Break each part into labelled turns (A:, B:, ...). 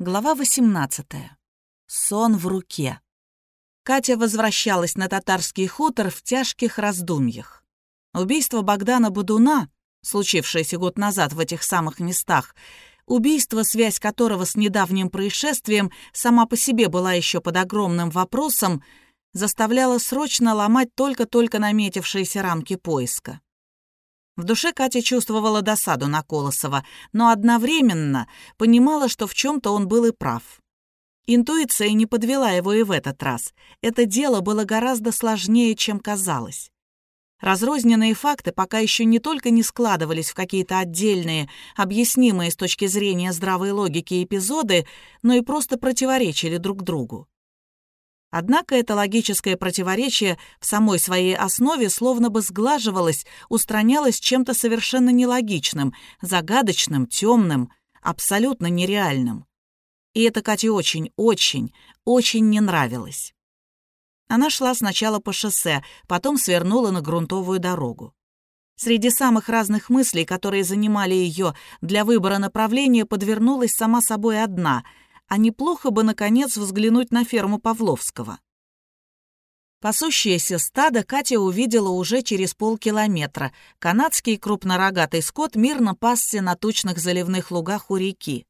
A: Глава 18. Сон в руке. Катя возвращалась на татарский хутор в тяжких раздумьях. Убийство Богдана Будуна, случившееся год назад в этих самых местах, убийство, связь которого с недавним происшествием сама по себе была еще под огромным вопросом, заставляло срочно ломать только-только наметившиеся рамки поиска. В душе Катя чувствовала досаду на Колосова, но одновременно понимала, что в чем-то он был и прав. Интуиция не подвела его и в этот раз. Это дело было гораздо сложнее, чем казалось. Разрозненные факты пока еще не только не складывались в какие-то отдельные, объяснимые с точки зрения здравой логики эпизоды, но и просто противоречили друг другу. Однако это логическое противоречие в самой своей основе словно бы сглаживалось, устранялось чем-то совершенно нелогичным, загадочным, темным, абсолютно нереальным. И это Кате очень, очень, очень не нравилось. Она шла сначала по шоссе, потом свернула на грунтовую дорогу. Среди самых разных мыслей, которые занимали ее для выбора направления, подвернулась сама собой одна — а неплохо бы, наконец, взглянуть на ферму Павловского. Пасущееся стадо Катя увидела уже через полкилометра. Канадский крупнорогатый скот мирно пасся на тучных заливных лугах у реки.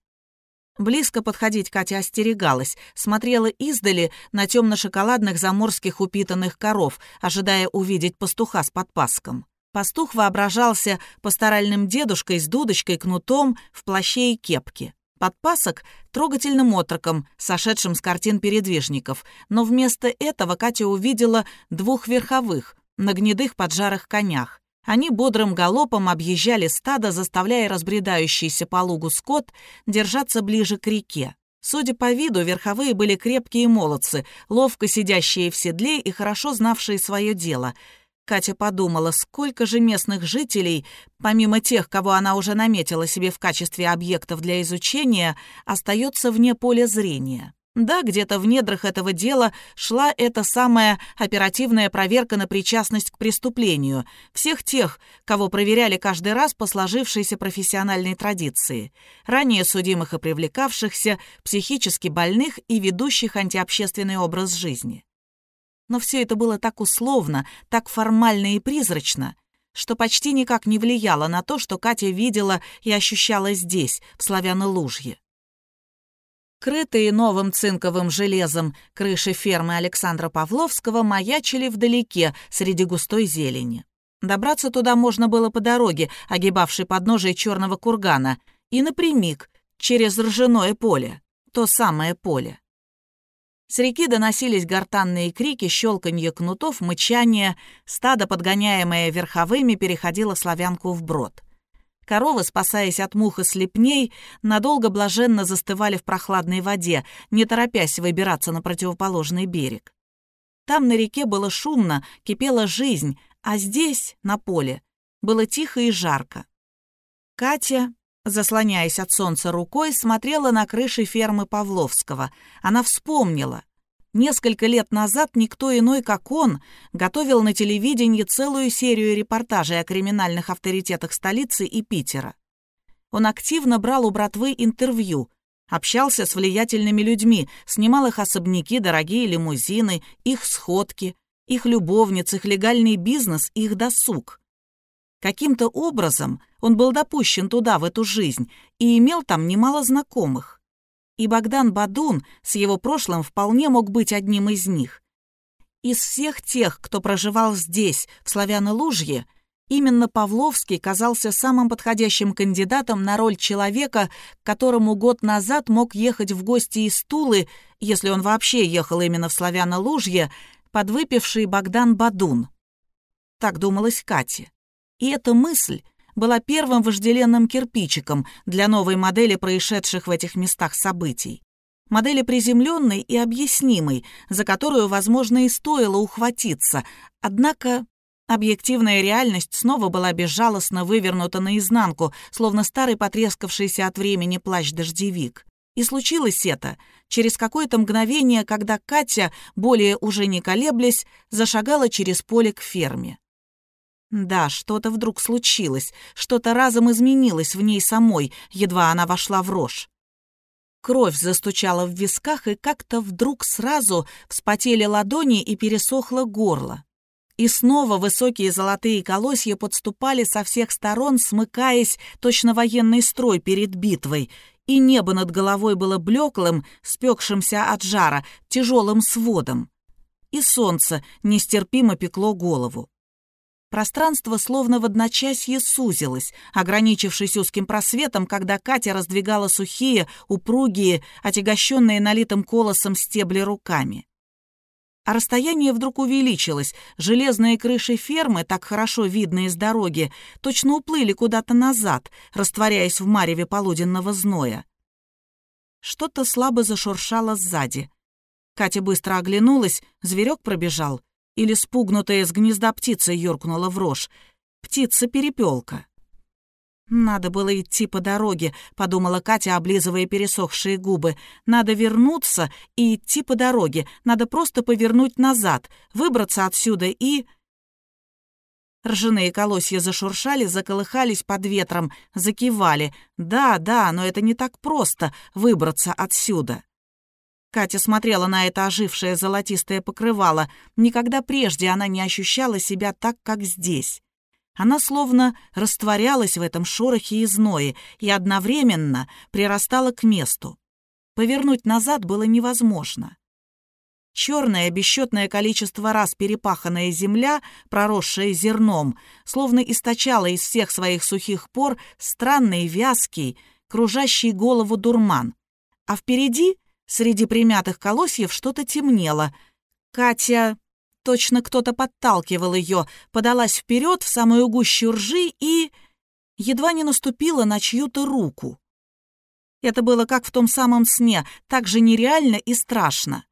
A: Близко подходить Катя остерегалась, смотрела издали на темно-шоколадных заморских упитанных коров, ожидая увидеть пастуха с подпаском. Пастух воображался пасторальным дедушкой с дудочкой, кнутом, в плаще и кепке. Подпасок — трогательным отроком, сошедшим с картин передвижников, но вместо этого Катя увидела двух верховых, на гнедых поджарых конях. Они бодрым галопом объезжали стадо, заставляя разбредающийся по лугу скот держаться ближе к реке. Судя по виду, верховые были крепкие молодцы, ловко сидящие в седле и хорошо знавшие свое дело — Катя подумала, сколько же местных жителей, помимо тех, кого она уже наметила себе в качестве объектов для изучения, остается вне поля зрения. Да, где-то в недрах этого дела шла эта самая оперативная проверка на причастность к преступлению. Всех тех, кого проверяли каждый раз по сложившейся профессиональной традиции. Ранее судимых и привлекавшихся, психически больных и ведущих антиобщественный образ жизни. Но все это было так условно, так формально и призрачно, что почти никак не влияло на то, что Катя видела и ощущала здесь, в Славяно-Лужье. Крытые новым цинковым железом крыши фермы Александра Павловского маячили вдалеке среди густой зелени. Добраться туда можно было по дороге, огибавшей подножие черного кургана, и напрямик, через ржаное поле, то самое поле. С реки доносились гортанные крики, щелканье кнутов, мычание. Стадо, подгоняемое верховыми, переходило славянку вброд. Коровы, спасаясь от мух и слепней, надолго блаженно застывали в прохладной воде, не торопясь выбираться на противоположный берег. Там на реке было шумно, кипела жизнь, а здесь, на поле, было тихо и жарко. Катя, заслоняясь от солнца рукой, смотрела на крыши фермы Павловского. Она вспомнила. Несколько лет назад никто иной, как он, готовил на телевидении целую серию репортажей о криминальных авторитетах столицы и Питера. Он активно брал у братвы интервью, общался с влиятельными людьми, снимал их особняки, дорогие лимузины, их сходки, их любовниц, их легальный бизнес, их досуг. Каким-то образом он был допущен туда, в эту жизнь, и имел там немало знакомых. И Богдан Бадун с его прошлым вполне мог быть одним из них. Из всех тех, кто проживал здесь, в Славяно-Лужье, именно Павловский казался самым подходящим кандидатом на роль человека, которому год назад мог ехать в гости из Тулы, если он вообще ехал именно в Славяно-Лужье, подвыпивший Богдан Бадун. Так думалось Кате. И эта мысль была первым вожделенным кирпичиком для новой модели происшедших в этих местах событий. Модели приземленной и объяснимой, за которую, возможно, и стоило ухватиться. Однако объективная реальность снова была безжалостно вывернута наизнанку, словно старый потрескавшийся от времени плащ-дождевик. И случилось это через какое-то мгновение, когда Катя, более уже не колеблясь, зашагала через поле к ферме. Да, что-то вдруг случилось, что-то разом изменилось в ней самой, едва она вошла в рожь. Кровь застучала в висках, и как-то вдруг сразу вспотели ладони и пересохло горло. И снова высокие золотые колосья подступали со всех сторон, смыкаясь точно военный строй перед битвой, и небо над головой было блеклым, спекшимся от жара, тяжелым сводом. И солнце нестерпимо пекло голову. Пространство словно в одночасье сузилось, ограничившись узким просветом, когда Катя раздвигала сухие, упругие, отягощенные налитым колосом стебли руками. А расстояние вдруг увеличилось. Железные крыши фермы, так хорошо видные с дороги, точно уплыли куда-то назад, растворяясь в мареве полуденного зноя. Что-то слабо зашуршало сзади. Катя быстро оглянулась, зверек пробежал — или спугнутая с гнезда птица юркнула в рожь. Птица-перепелка. «Надо было идти по дороге», — подумала Катя, облизывая пересохшие губы. «Надо вернуться и идти по дороге. Надо просто повернуть назад, выбраться отсюда и...» Ржаные колосья зашуршали, заколыхались под ветром, закивали. «Да, да, но это не так просто — выбраться отсюда». Катя смотрела на это ожившее золотистое покрывало. Никогда прежде она не ощущала себя так, как здесь. Она словно растворялась в этом шорохе и зное и одновременно прирастала к месту. Повернуть назад было невозможно. Черное бесчетное количество раз перепаханная земля, проросшая зерном, словно источала из всех своих сухих пор странный вязкий, кружащий голову дурман. А впереди Среди примятых колосьев что-то темнело. Катя... Точно кто-то подталкивал ее, подалась вперед в самую гущу ржи и... едва не наступила на чью-то руку. Это было как в том самом сне, так же нереально и страшно.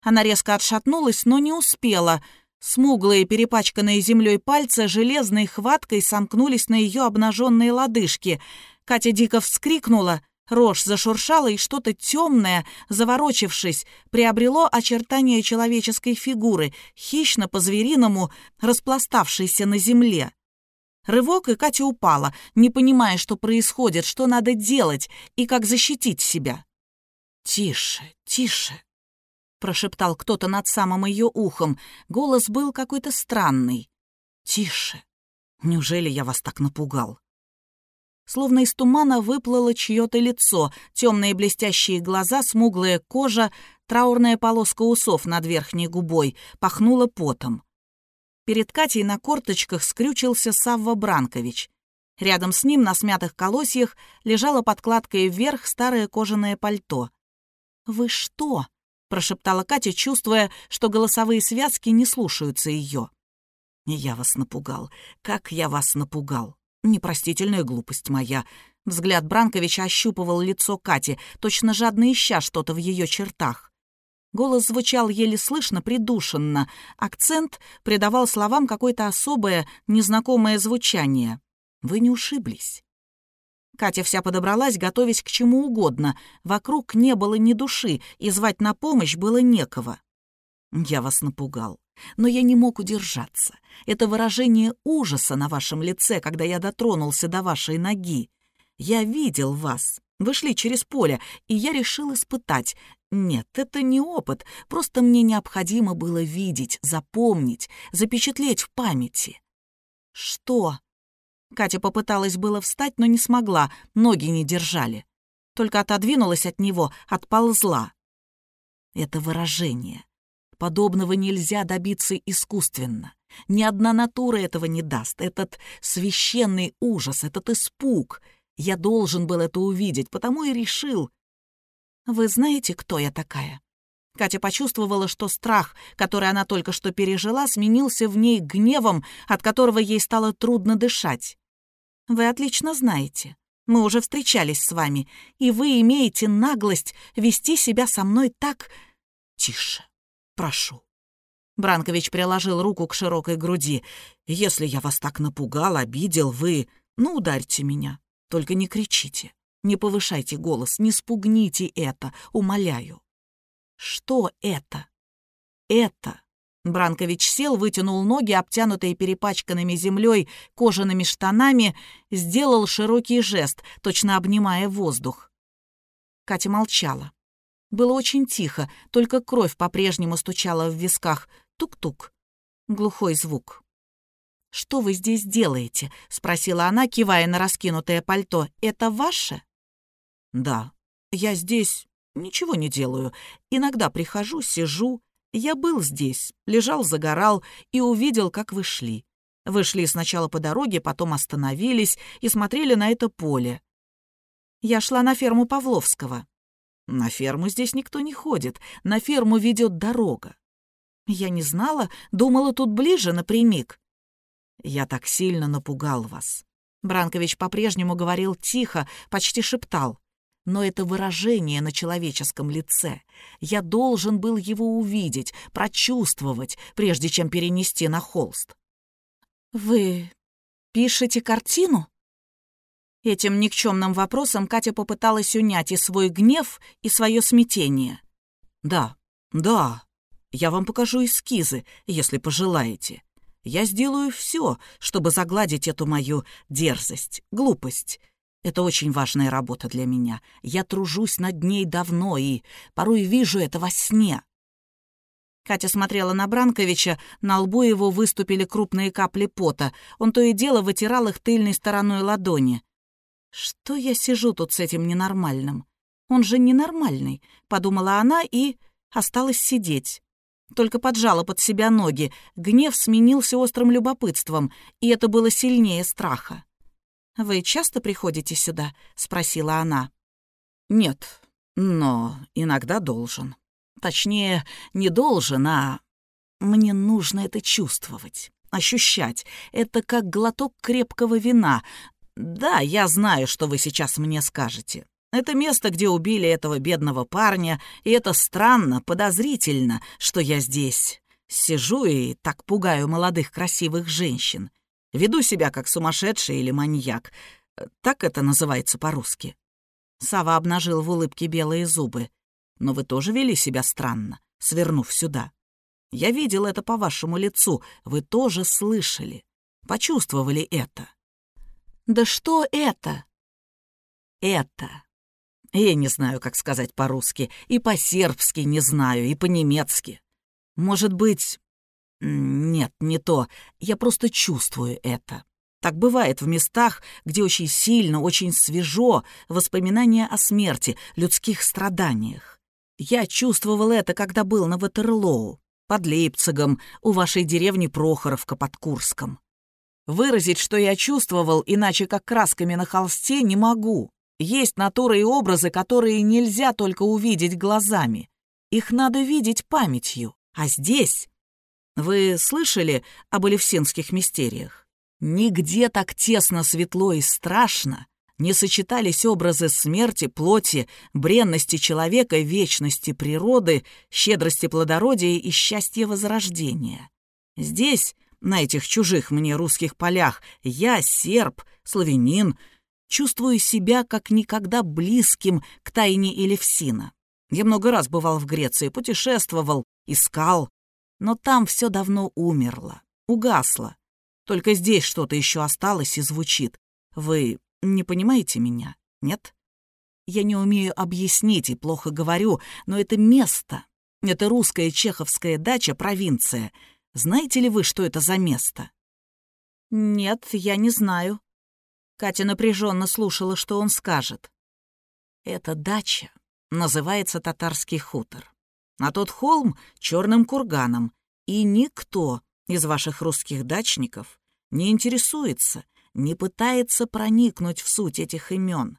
A: Она резко отшатнулась, но не успела. Смуглые, перепачканные землей пальцы железной хваткой сомкнулись на ее обнаженные лодыжки. Катя дико вскрикнула, Рожь зашуршала, и что-то темное, заворочившись, приобрело очертания человеческой фигуры, хищно по-звериному распластавшейся на земле. Рывок, и Катя упала, не понимая, что происходит, что надо делать и как защитить себя. «Тише, тише», — прошептал кто-то над самым ее ухом. Голос был какой-то странный. «Тише. Неужели я вас так напугал?» Словно из тумана выплыло чье-то лицо, темные блестящие глаза, смуглая кожа, траурная полоска усов над верхней губой, пахнуло потом. Перед Катей на корточках скрючился Савва Бранкович. Рядом с ним на смятых колосьях лежала подкладкой вверх старое кожаное пальто. «Вы что?» — прошептала Катя, чувствуя, что голосовые связки не слушаются ее. «Я вас напугал. Как я вас напугал!» Непростительная глупость моя. Взгляд Бранковича ощупывал лицо Кати, точно жадно ища что-то в ее чертах. Голос звучал еле слышно, придушенно. Акцент придавал словам какое-то особое, незнакомое звучание. «Вы не ушиблись». Катя вся подобралась, готовясь к чему угодно. Вокруг не было ни души, и звать на помощь было некого. «Я вас напугал но я не мог удержаться. Это выражение ужаса на вашем лице, когда я дотронулся до вашей ноги. Я видел вас. Вы шли через поле, и я решил испытать. Нет, это не опыт, просто мне необходимо было видеть, запомнить, запечатлеть в памяти. Что? Катя попыталась было встать, но не смогла, ноги не держали. Только отодвинулась от него, отползла. Это выражение. Подобного нельзя добиться искусственно. Ни одна натура этого не даст. Этот священный ужас, этот испуг. Я должен был это увидеть, потому и решил. Вы знаете, кто я такая? Катя почувствовала, что страх, который она только что пережила, сменился в ней гневом, от которого ей стало трудно дышать. Вы отлично знаете. Мы уже встречались с вами, и вы имеете наглость вести себя со мной так... Тише. Прошу». Бранкович приложил руку к широкой груди. «Если я вас так напугал, обидел, вы... Ну, ударьте меня. Только не кричите. Не повышайте голос, не спугните это, умоляю». «Что это?» «Это...» Бранкович сел, вытянул ноги, обтянутые перепачканными землей кожаными штанами, сделал широкий жест, точно обнимая воздух. Катя молчала. Было очень тихо, только кровь по-прежнему стучала в висках. Тук-тук. Глухой звук. «Что вы здесь делаете?» — спросила она, кивая на раскинутое пальто. «Это ваше?» «Да. Я здесь ничего не делаю. Иногда прихожу, сижу. Я был здесь, лежал, загорал и увидел, как вы шли. Вы шли сначала по дороге, потом остановились и смотрели на это поле. Я шла на ферму Павловского. На ферму здесь никто не ходит, на ферму ведет дорога. Я не знала, думала, тут ближе, напрямик. Я так сильно напугал вас. Бранкович по-прежнему говорил тихо, почти шептал. Но это выражение на человеческом лице. Я должен был его увидеть, прочувствовать, прежде чем перенести на холст. «Вы пишете картину?» Этим никчемным вопросом Катя попыталась унять и свой гнев, и свое смятение. «Да, да, я вам покажу эскизы, если пожелаете. Я сделаю все, чтобы загладить эту мою дерзость, глупость. Это очень важная работа для меня. Я тружусь над ней давно и порой вижу это во сне». Катя смотрела на Бранковича, на лбу его выступили крупные капли пота. Он то и дело вытирал их тыльной стороной ладони. «Что я сижу тут с этим ненормальным? Он же ненормальный», — подумала она и осталась сидеть. Только поджала под себя ноги, гнев сменился острым любопытством, и это было сильнее страха. «Вы часто приходите сюда?» — спросила она. «Нет, но иногда должен. Точнее, не должен, а мне нужно это чувствовать, ощущать. Это как глоток крепкого вина, «Да, я знаю, что вы сейчас мне скажете. Это место, где убили этого бедного парня, и это странно, подозрительно, что я здесь. Сижу и так пугаю молодых красивых женщин. Веду себя как сумасшедший или маньяк. Так это называется по-русски». Сава обнажил в улыбке белые зубы. «Но вы тоже вели себя странно, свернув сюда. Я видел это по вашему лицу, вы тоже слышали, почувствовали это». Да что это? Это. Я не знаю, как сказать по-русски, и по-сербски не знаю, и по-немецки. Может быть... Нет, не то. Я просто чувствую это. Так бывает в местах, где очень сильно, очень свежо воспоминания о смерти, людских страданиях. Я чувствовал это, когда был на Ватерлоу, под Лейпцигом, у вашей деревни Прохоровка под Курском. Выразить, что я чувствовал, иначе как красками на холсте, не могу. Есть натуры и образы, которые нельзя только увидеть глазами. Их надо видеть памятью. А здесь... Вы слышали об элевсинских мистериях? Нигде так тесно, светло и страшно не сочетались образы смерти, плоти, бренности человека, вечности природы, щедрости плодородия и счастья возрождения. Здесь на этих чужих мне русских полях. Я, серб, славянин, чувствую себя как никогда близким к тайне Элевсина. Я много раз бывал в Греции, путешествовал, искал, но там все давно умерло, угасло. Только здесь что-то еще осталось и звучит. Вы не понимаете меня, нет? Я не умею объяснить и плохо говорю, но это место, это русская чеховская дача, провинция — знаете ли вы, что это за место?» «Нет, я не знаю». Катя напряженно слушала, что он скажет. «Это дача. Называется Татарский хутор. А тот холм — черным курганом. И никто из ваших русских дачников не интересуется, не пытается проникнуть в суть этих имен.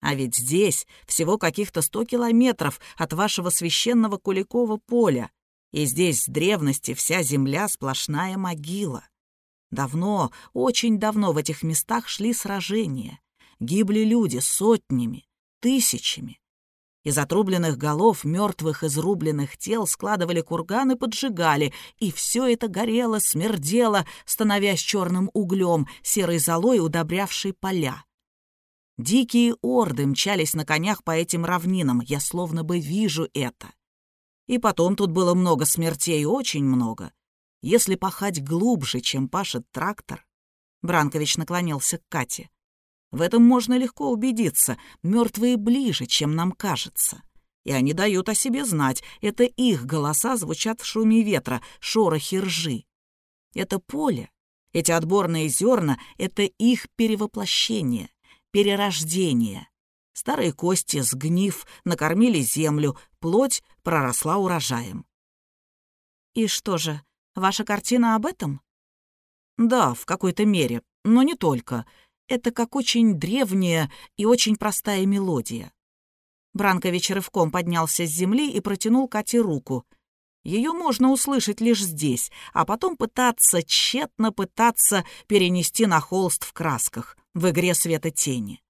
A: А ведь здесь всего каких-то сто километров от вашего священного Куликова поля, и здесь с древности вся земля сплошная могила. Давно, очень давно в этих местах шли сражения. Гибли люди сотнями, тысячами. Из отрубленных голов, мертвых изрубленных тел складывали курганы, поджигали, и все это горело, смердело, становясь черным углем, серой золой, удобрявшей поля. Дикие орды мчались на конях по этим равнинам, я словно бы вижу это. И потом тут было много смертей, очень много. Если пахать глубже, чем пашет трактор... Бранкович наклонился к Кате. В этом можно легко убедиться. Мертвые ближе, чем нам кажется. И они дают о себе знать. Это их голоса звучат в шуме ветра, шорохи ржи. Это поле, эти отборные зерна — это их перевоплощение, перерождение. Старые кости, сгнив, накормили землю, плоть проросла урожаем.
B: «И что же, ваша картина об этом?»
A: «Да, в какой-то мере, но не только. Это как очень древняя и очень простая мелодия».
B: Бранкович рывком поднялся с земли и протянул Кате руку.
A: Ее можно услышать лишь здесь, а потом пытаться, тщетно пытаться перенести на холст в красках, в игре света тени.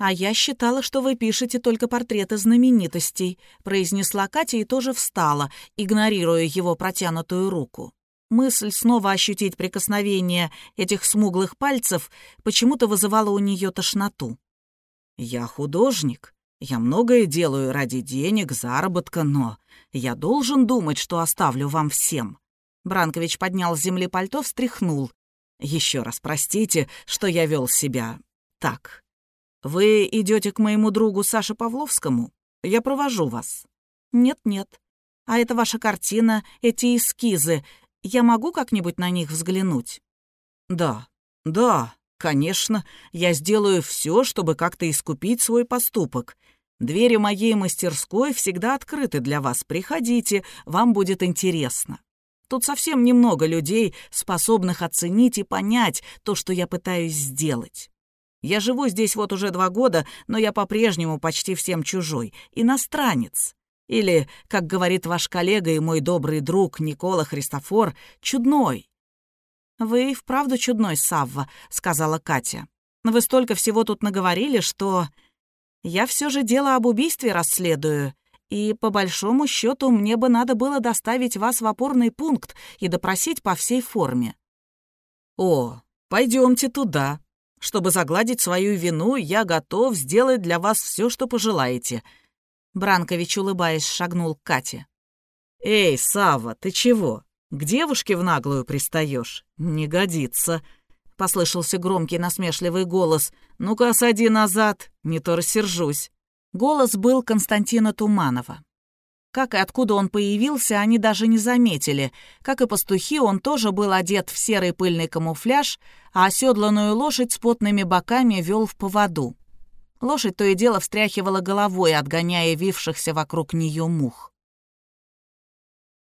B: «А я считала, что вы пишете только портреты знаменитостей», произнесла Катя и тоже встала, игнорируя его протянутую руку. Мысль снова ощутить прикосновение этих смуглых пальцев почему-то вызывала у нее тошноту.
A: «Я художник. Я многое делаю ради денег, заработка, но я должен думать, что оставлю вам всем».
B: Бранкович поднял с земли пальто, встряхнул.
A: Еще раз простите, что я вел себя так. Вы идете к моему другу Саше Павловскому? Я провожу вас».
B: «Нет-нет. А это ваша картина, эти эскизы. Я могу как-нибудь на них взглянуть?»
A: «Да, да, конечно. Я сделаю все, чтобы как-то искупить свой поступок. Двери моей мастерской всегда открыты для вас. Приходите, вам будет интересно. Тут совсем немного людей, способных оценить и понять то, что я пытаюсь сделать. Я живу здесь вот уже два года, но я по-прежнему почти всем чужой, иностранец. Или, как говорит ваш коллега и мой добрый друг Никола Христофор, чудной.
B: «Вы вправду чудной, Савва», — сказала Катя. «Вы столько всего тут наговорили, что...» «Я все же дело об убийстве расследую, и, по большому счету, мне бы надо было доставить вас в опорный пункт и допросить по всей форме».
A: «О, пойдемте туда», чтобы загладить свою вину, я готов сделать для вас все, что пожелаете».
B: Бранкович, улыбаясь, шагнул к Кате.
A: «Эй, Сава, ты чего? К девушке в наглую пристаешь? Не годится!» Послышался громкий насмешливый голос. «Ну-ка, осади назад, не то рассержусь».
B: Голос был Константина Туманова. Как и откуда он появился, они даже не заметили. Как и пастухи, он тоже был одет в серый пыльный камуфляж, а оседланную лошадь с потными боками вел в поводу. Лошадь то и дело встряхивала головой, отгоняя вившихся вокруг нее мух.